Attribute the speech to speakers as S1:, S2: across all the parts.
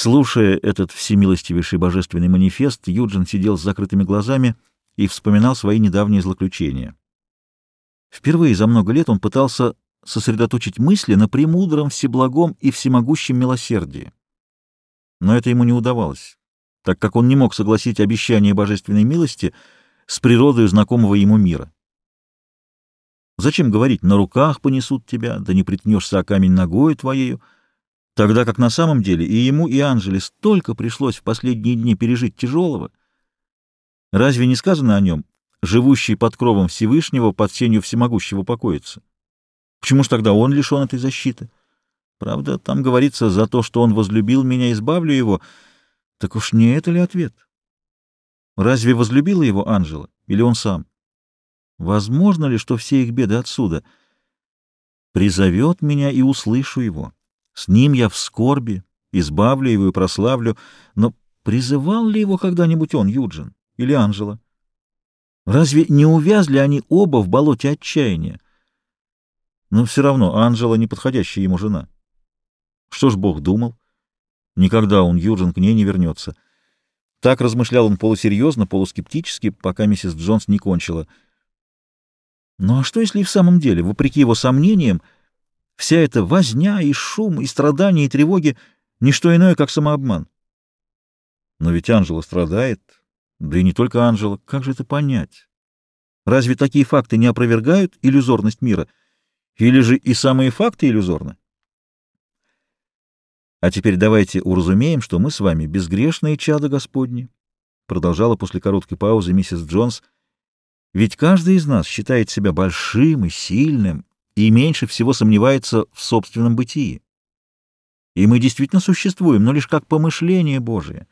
S1: Слушая этот всемилостивейший божественный манифест, Юджин сидел с закрытыми глазами и вспоминал свои недавние злоключения. Впервые за много лет он пытался сосредоточить мысли на премудром, всеблагом и всемогущем милосердии. Но это ему не удавалось, так как он не мог согласить обещание божественной милости с природой знакомого ему мира. Зачем говорить «на руках понесут тебя, да не приткнешься о камень ногою твоею», тогда как на самом деле и ему, и Анжеле столько пришлось в последние дни пережить тяжелого. Разве не сказано о нем, живущий под кровом Всевышнего, под сенью всемогущего покоится? Почему ж тогда он лишен этой защиты? Правда, там говорится, за то, что он возлюбил меня, избавлю его. Так уж не это ли ответ? Разве возлюбила его Анжела или он сам? Возможно ли, что все их беды отсюда? Призовет меня и услышу его. С ним я в скорби, избавлю его и прославлю. Но призывал ли его когда-нибудь он, Юджин, или Анжела? Разве не увязли они оба в болоте отчаяния? Но все равно Анжела неподходящая ему жена. Что ж Бог думал? Никогда он, Юджин, к ней не вернется. Так размышлял он полусерьезно, полускептически, пока миссис Джонс не кончила. Ну а что, если и в самом деле, вопреки его сомнениям, Вся эта возня и шум, и страдания, и тревоги — ничто иное, как самообман. Но ведь Анжела страдает, да и не только Анжела. Как же это понять? Разве такие факты не опровергают иллюзорность мира? Или же и самые факты иллюзорны? А теперь давайте уразумеем, что мы с вами безгрешные чада Господни, продолжала после короткой паузы миссис Джонс. Ведь каждый из нас считает себя большим и сильным, и меньше всего сомневается в собственном бытии. И мы действительно существуем, но лишь как помышление Божие.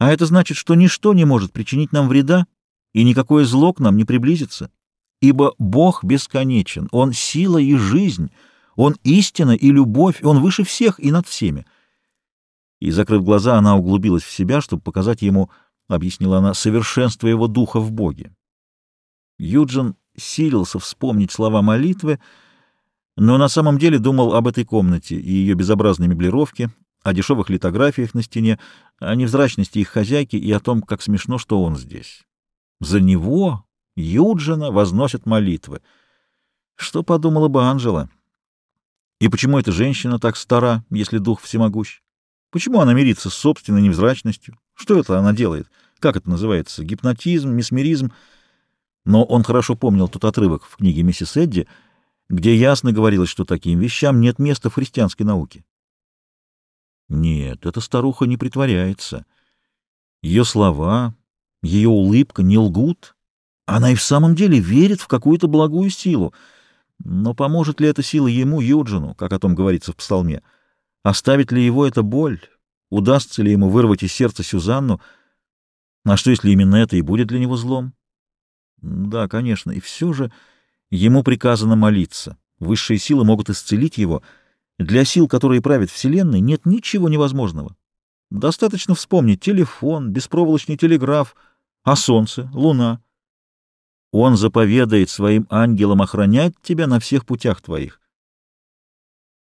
S1: А это значит, что ничто не может причинить нам вреда, и никакое зло к нам не приблизится. Ибо Бог бесконечен, Он сила и жизнь, Он истина и любовь, Он выше всех и над всеми. И, закрыв глаза, она углубилась в себя, чтобы показать ему, объяснила она, совершенство его духа в Боге. Юджин силился вспомнить слова молитвы, но на самом деле думал об этой комнате и ее безобразной меблировке, о дешевых литографиях на стене, о невзрачности их хозяйки и о том, как смешно, что он здесь. За него, Юджина, возносят молитвы. Что подумала бы Анжела? И почему эта женщина так стара, если дух всемогущ? Почему она мирится с собственной невзрачностью? Что это она делает? Как это называется? Гипнотизм, месмеризм — но он хорошо помнил тот отрывок в книге миссис Эдди, где ясно говорилось, что таким вещам нет места в христианской науке. Нет, эта старуха не притворяется. Ее слова, ее улыбка не лгут. Она и в самом деле верит в какую-то благую силу. Но поможет ли эта сила ему, Юджину, как о том говорится в псалме? Оставит ли его эта боль? Удастся ли ему вырвать из сердца Сюзанну? А что, если именно это и будет для него злом? Да, конечно, и все же ему приказано молиться. Высшие силы могут исцелить его. Для сил, которые правят Вселенной, нет ничего невозможного. Достаточно вспомнить телефон, беспроволочный телеграф, а солнце, луна. Он заповедает своим ангелам охранять тебя на всех путях твоих.